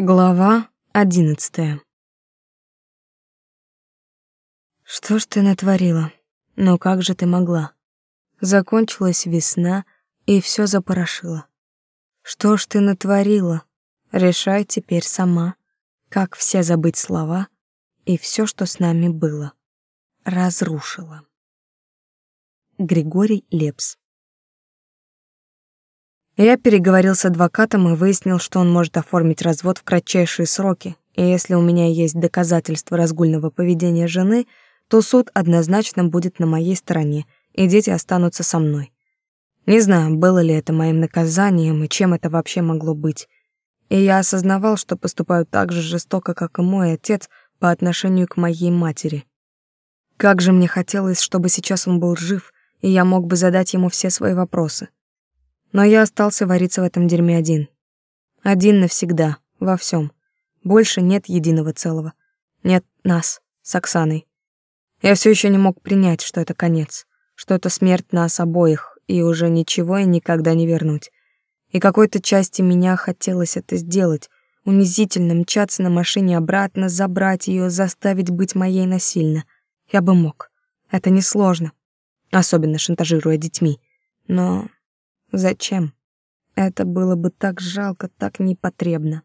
Глава одиннадцатая. Что ж ты натворила? Но как же ты могла? Закончилась весна, и все запорошило. Что ж ты натворила? Решай теперь сама, как все забыть слова и все, что с нами было. Разрушила. Григорий Лепс я переговорил с адвокатом и выяснил, что он может оформить развод в кратчайшие сроки, и если у меня есть доказательства разгульного поведения жены, то суд однозначно будет на моей стороне, и дети останутся со мной. Не знаю, было ли это моим наказанием и чем это вообще могло быть. И я осознавал, что поступаю так же жестоко, как и мой отец по отношению к моей матери. Как же мне хотелось, чтобы сейчас он был жив, и я мог бы задать ему все свои вопросы. Но я остался вариться в этом дерьме один. Один навсегда, во всем. Больше нет единого целого. Нет нас с Оксаной. Я все еще не мог принять, что это конец, что это смерть нас обоих, и уже ничего и никогда не вернуть. И какой-то части меня хотелось это сделать, унизительно мчаться на машине обратно, забрать ее, заставить быть моей насильно. Я бы мог. Это несложно, особенно шантажируя детьми. Но Зачем? Это было бы так жалко, так непотребно.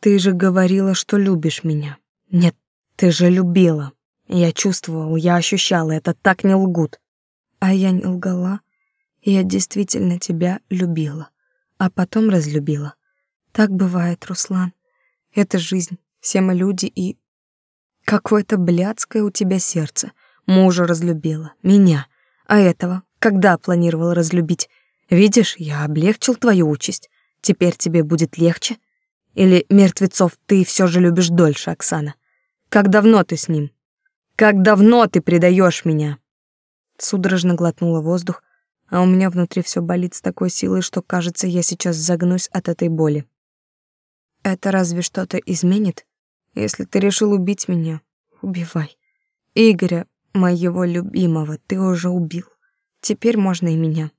Ты же говорила, что любишь меня. Нет, ты же любила. Я чувствовал, я ощущал, это так не лгут. А я не лгала. Я действительно тебя любила, а потом разлюбила. Так бывает, Руслан. Это жизнь, все мы люди и... Какое-то блядское у тебя сердце. Мужа разлюбила, меня. А этого когда планировала разлюбить? Видишь, я облегчил твою участь. Теперь тебе будет легче? Или мертвецов ты все же любишь дольше, Оксана? Как давно ты с ним? Как давно ты предаешь меня?» Судорожно глотнула воздух, а у меня внутри все болит с такой силой, что, кажется, я сейчас загнусь от этой боли. «Это разве что-то изменит? Если ты решил убить меня, убивай. Игоря, моего любимого, ты уже убил. Теперь можно и меня»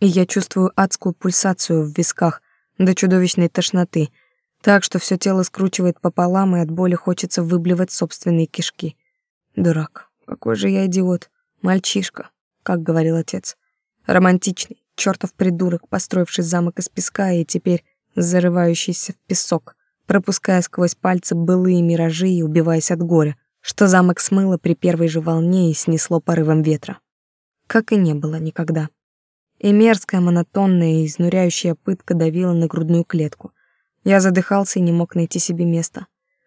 и я чувствую адскую пульсацию в висках до чудовищной тошноты, так что все тело скручивает пополам, и от боли хочется выблевать собственные кишки. Дурак, какой же я идиот, мальчишка, как говорил отец. Романтичный, чертов придурок, построивший замок из песка и теперь зарывающийся в песок, пропуская сквозь пальцы былые миражи и убиваясь от горя, что замок смыло при первой же волне и снесло порывом ветра. Как и не было никогда и мерзкая, монотонная и изнуряющая пытка давила на грудную клетку. Я задыхался и не мог найти себе места.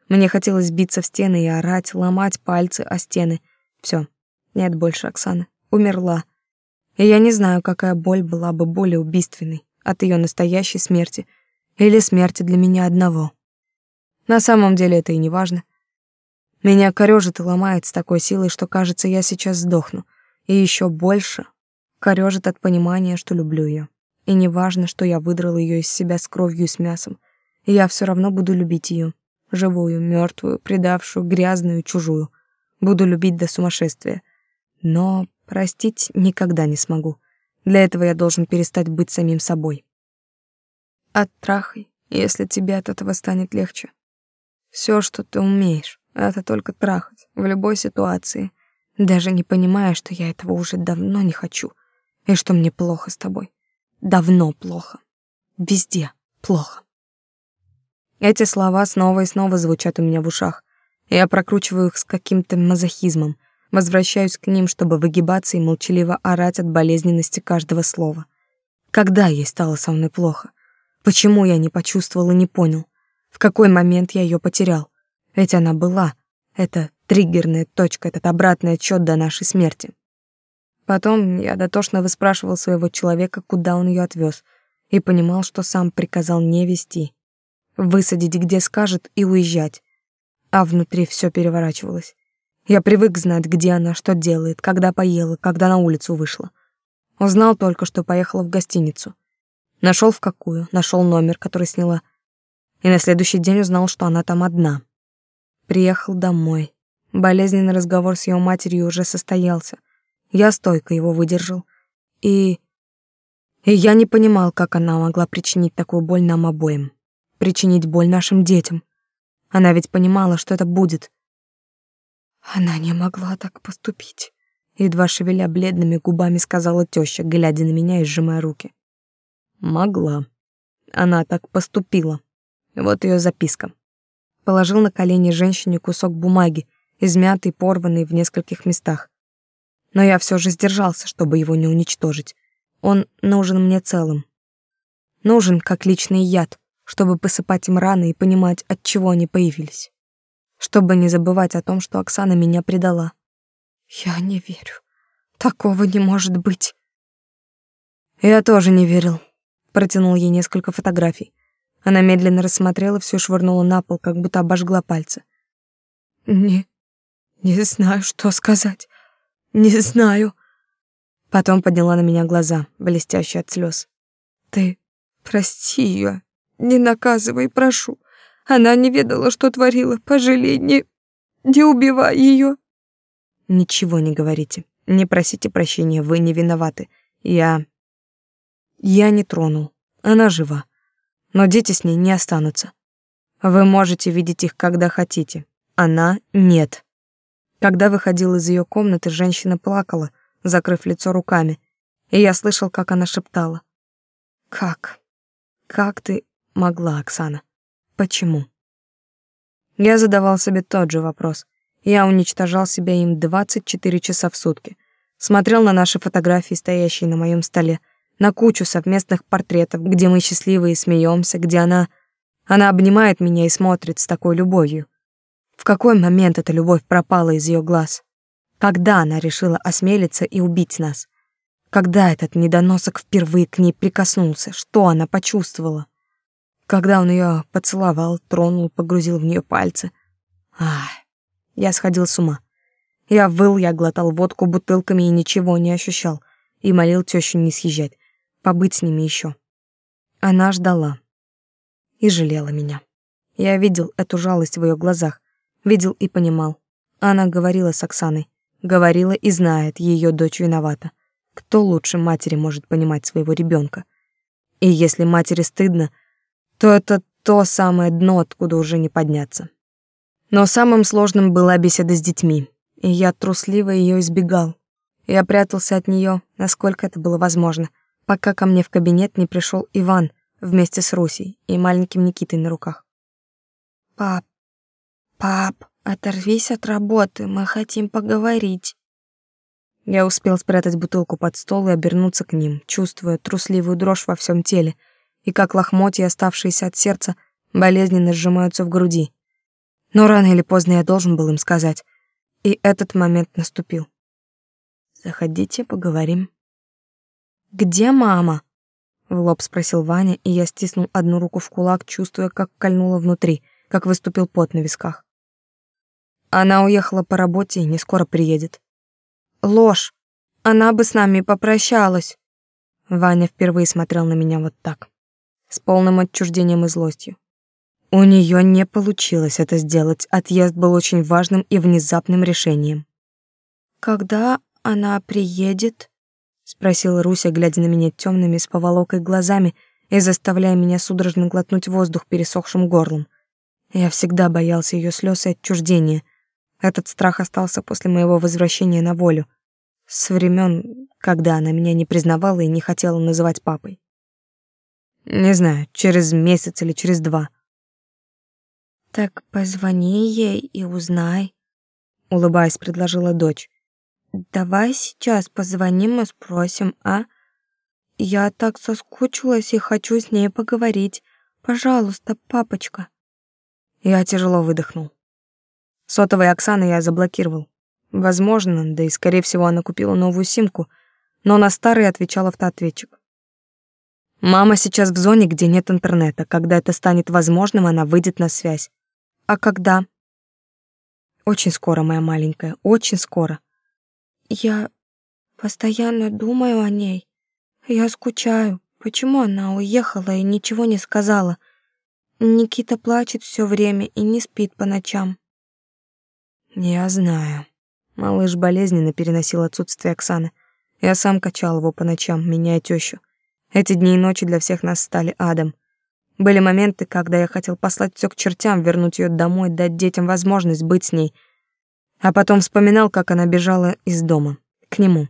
Мне хотелось биться в стены и орать, ломать пальцы о стены. Все, нет больше Оксаны. Умерла. И я не знаю, какая боль была бы более убийственной от ее настоящей смерти или смерти для меня одного. На самом деле это и не важно. Меня корёжит и ломает с такой силой, что, кажется, я сейчас сдохну. И еще больше Корёжит от понимания, что люблю её. И неважно, что я выдрал её из себя с кровью и с мясом, я всё равно буду любить её. Живую, мёртвую, предавшую, грязную, чужую. Буду любить до сумасшествия. Но простить никогда не смогу. Для этого я должен перестать быть самим собой. Оттрахай, если тебе от этого станет легче. Всё, что ты умеешь, это только трахать в любой ситуации, даже не понимая, что я этого уже давно не хочу и что мне плохо с тобой. Давно плохо. Везде плохо. Эти слова снова и снова звучат у меня в ушах. Я прокручиваю их с каким-то мазохизмом, возвращаюсь к ним, чтобы выгибаться и молчаливо орать от болезненности каждого слова. Когда ей стало со мной плохо? Почему я не почувствовал и не понял? В какой момент я ее потерял? Ведь она была. Это триггерная точка, этот обратный отчет до нашей смерти. Потом я дотошно выспрашивал своего человека, куда он ее отвез, и понимал, что сам приказал не вести. Высадить, где скажет, и уезжать. А внутри все переворачивалось. Я привык знать, где она, что делает, когда поела, когда на улицу вышла. Узнал только, что поехала в гостиницу. Нашел в какую, нашел номер, который сняла. И на следующий день узнал, что она там одна. Приехал домой. Болезненный разговор с ее матерью уже состоялся. Я стойко его выдержал. И... И я не понимал, как она могла причинить такую боль нам обоим. причинить боль нашим детям. Она ведь понимала, что это будет. Она не могла так поступить. Едва шевеля бледными губами сказала тёща, глядя на меня и сжимая руки. Могла. Она так поступила. Вот её записка. Положил на колени женщине кусок бумаги, измятый, порванный в нескольких местах. Но я все же сдержался, чтобы его не уничтожить. Он нужен мне целым. Нужен как личный яд, чтобы посыпать им раны и понимать, от чего они появились. Чтобы не забывать о том, что Оксана меня предала. Я не верю. Такого не может быть. Я тоже не верил. Протянул ей несколько фотографий. Она медленно рассмотрела все и швырнула на пол, как будто обожгла пальцы. Не... не знаю, что сказать. Не знаю. Потом подняла на меня глаза, блестящие от слез. Ты прости ее, не наказывай, прошу. Она не ведала, что творила. Пожалей, не не убивай ее. Ничего не говорите. Не просите прощения, вы не виноваты. Я я не тронул. Она жива. Но дети с ней не останутся. Вы можете видеть их, когда хотите. Она нет. Когда выходил из ее комнаты, женщина плакала, закрыв лицо руками, и я слышал, как она шептала. «Как? Как ты могла, Оксана? Почему?» Я задавал себе тот же вопрос. Я уничтожал себя им 24 часа в сутки. Смотрел на наши фотографии, стоящие на моем столе, на кучу совместных портретов, где мы счастливы и смеемся, где она... Она обнимает меня и смотрит с такой любовью. В какой момент эта любовь пропала из ее глаз? Когда она решила осмелиться и убить нас? Когда этот недоносок впервые к ней прикоснулся? Что она почувствовала? Когда он ее поцеловал, тронул, погрузил в нее пальцы. Ах, я сходил с ума. Я выл, я глотал водку бутылками и ничего не ощущал. И молил тещу не съезжать, побыть с ними еще. Она ждала. И жалела меня. Я видел эту жалость в ее глазах, видел и понимал. Она говорила с Оксаной. Говорила и знает, ее дочь виновата. Кто лучше матери может понимать своего ребенка? И если матери стыдно, то это то самое дно, откуда уже не подняться. Но самым сложным была беседа с детьми, и я трусливо ее избегал. Я прятался от нее, насколько это было возможно, пока ко мне в кабинет не пришел Иван вместе с Русей и маленьким Никитой на руках. «Пап, пап, Оторвись от работы, мы хотим поговорить. Я успел спрятать бутылку под стол и обернуться к ним, чувствуя трусливую дрожь во всем теле, и как лохмотья, оставшиеся от сердца, болезненно сжимаются в груди. Но рано или поздно я должен был им сказать, и этот момент наступил. Заходите, поговорим. Где мама? В лоб спросил Ваня, и я стиснул одну руку в кулак, чувствуя, как кольнуло внутри, как выступил пот на висках. Она уехала по работе и не скоро приедет. Ложь. Она бы с нами попрощалась. Ваня впервые смотрел на меня вот так, с полным отчуждением и злостью. У нее не получилось это сделать. Отъезд был очень важным и внезапным решением. Когда она приедет? спросила Руся, глядя на меня темными с поволокой глазами и заставляя меня судорожно глотнуть воздух пересохшим горлом. Я всегда боялся ее слез и отчуждения, этот страх остался после моего возвращения на волю, с времен, когда она меня не признавала и не хотела называть папой. Не знаю, через месяц или через два. Так позвони ей и узнай, улыбаясь, предложила дочь. Давай сейчас позвоним и спросим, а? Я так соскучилась и хочу с ней поговорить. Пожалуйста, папочка. Я тяжело выдохнул. Сотовой Оксаны я заблокировал. Возможно, да и скорее всего она купила новую симку, но на старый отвечал автоответчик. Мама сейчас в зоне, где нет интернета. Когда это станет возможным, она выйдет на связь. А когда? Очень скоро, моя маленькая, очень скоро. Я постоянно думаю о ней. Я скучаю. Почему она уехала и ничего не сказала? Никита плачет все время и не спит по ночам. Я знаю. Малыш болезненно переносил отсутствие Оксаны. Я сам качал его по ночам, меняя тещу. Эти дни и ночи для всех нас стали адом. Были моменты, когда я хотел послать все к чертям, вернуть ее домой, дать детям возможность быть с ней. А потом вспоминал, как она бежала из дома. К нему.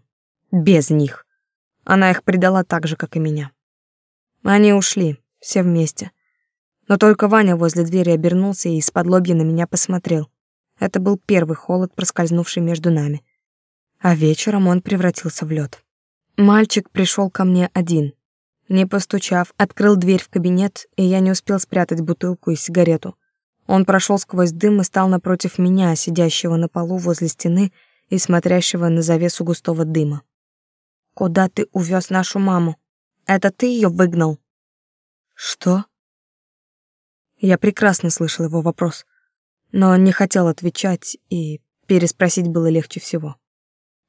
Без них. Она их предала так же, как и меня. Они ушли, все вместе. Но только Ваня возле двери обернулся и из-под лобья на меня посмотрел. Это был первый холод, проскользнувший между нами. А вечером он превратился в лед. Мальчик пришел ко мне один. Не постучав, открыл дверь в кабинет, и я не успел спрятать бутылку и сигарету. Он прошел сквозь дым и стал напротив меня, сидящего на полу возле стены и смотрящего на завесу густого дыма. «Куда ты увез нашу маму? Это ты ее выгнал?» «Что?» Я прекрасно слышал его вопрос, но не хотел отвечать, и переспросить было легче всего.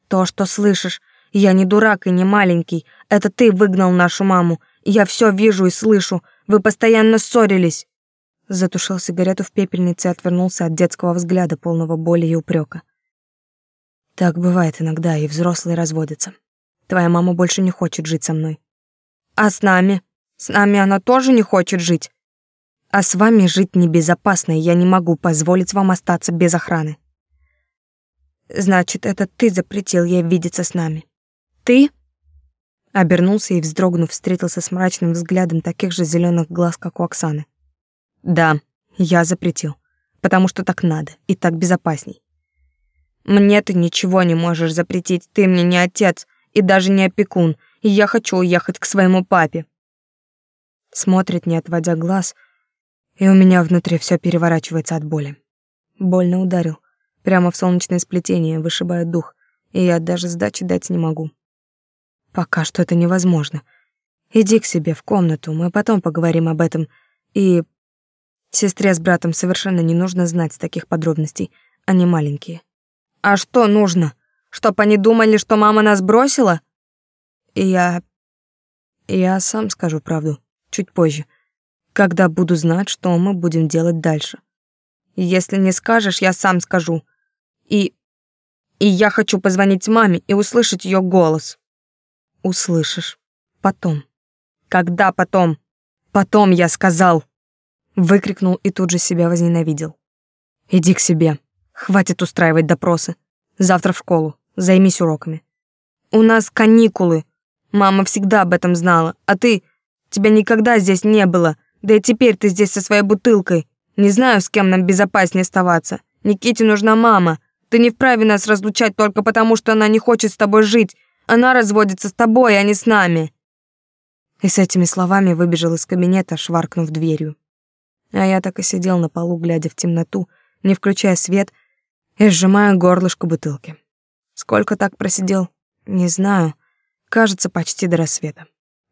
«То, что слышишь, я не дурак и не маленький. Это ты выгнал нашу маму. Я все вижу и слышу. Вы постоянно ссорились. Затушил сигарету в пепельнице и отвернулся от детского взгляда, полного боли и упрека. Так бывает иногда, и взрослые разводятся. Твоя мама больше не хочет жить со мной. А с нами? С нами она тоже не хочет жить. А с вами жить небезопасно, и я не могу позволить вам остаться без охраны. Значит, это ты запретил ей видеться с нами. Ты? Обернулся и, вздрогнув, встретился с мрачным взглядом таких же зеленых глаз, как у Оксаны. Да, я запретил, потому что так надо и так безопасней. Мне ты ничего не можешь запретить, ты мне не отец и даже не опекун, и я хочу уехать к своему папе. Смотрит, не отводя глаз, и у меня внутри все переворачивается от боли. Больно ударил, прямо в солнечное сплетение, вышибая дух, и я даже сдачи дать не могу. Пока что это невозможно. Иди к себе в комнату, мы потом поговорим об этом. И сестре с братом совершенно не нужно знать таких подробностей, они маленькие. А что нужно? Чтоб они думали, что мама нас бросила? И я... Я сам скажу правду, чуть позже, когда буду знать, что мы будем делать дальше. Если не скажешь, я сам скажу. И... И я хочу позвонить маме и услышать ее голос. Услышишь. Потом. Когда потом? Потом, я сказал. Выкрикнул и тут же себя возненавидел. Иди к себе. Хватит устраивать допросы. Завтра в школу. Займись уроками. У нас каникулы. Мама всегда об этом знала. А ты... Тебя никогда здесь не было. Да и теперь ты здесь со своей бутылкой. Не знаю, с кем нам безопаснее оставаться. Никите нужна мама. Ты не вправе нас разлучать только потому, что она не хочет с тобой жить. Она разводится с тобой, а не с нами. И с этими словами выбежал из кабинета, шваркнув дверью. А я так и сидел на полу, глядя в темноту, не включая свет и сжимая горлышко бутылки. Сколько так просидел, не знаю. Кажется, почти до рассвета.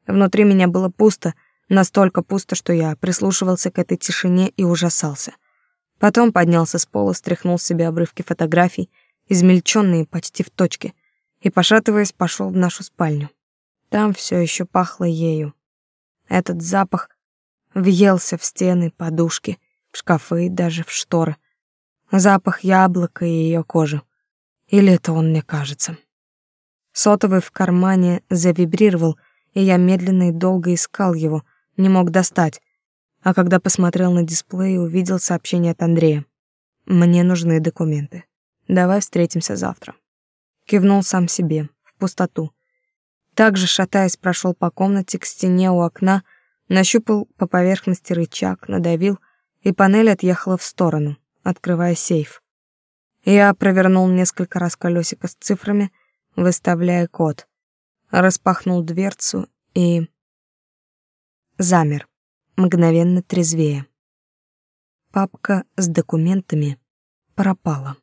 Внутри меня было пусто, настолько пусто, что я прислушивался к этой тишине и ужасался. Потом поднялся с пола, стряхнул с себя обрывки фотографий, измельченные почти в точке — и, пошатываясь, пошел в нашу спальню. Там все еще пахло ею. Этот запах въелся в стены, подушки, в шкафы и даже в шторы. Запах яблока и ее кожи. Или это он мне кажется. Сотовый в кармане завибрировал, и я медленно и долго искал его, не мог достать. А когда посмотрел на дисплей, увидел сообщение от Андрея. «Мне нужны документы. Давай встретимся завтра» кивнул сам себе, в пустоту. Также, шатаясь, прошел по комнате к стене у окна, нащупал по поверхности рычаг, надавил, и панель отъехала в сторону, открывая сейф. Я провернул несколько раз колесико с цифрами, выставляя код. Распахнул дверцу и... Замер, мгновенно трезвее. Папка с документами пропала.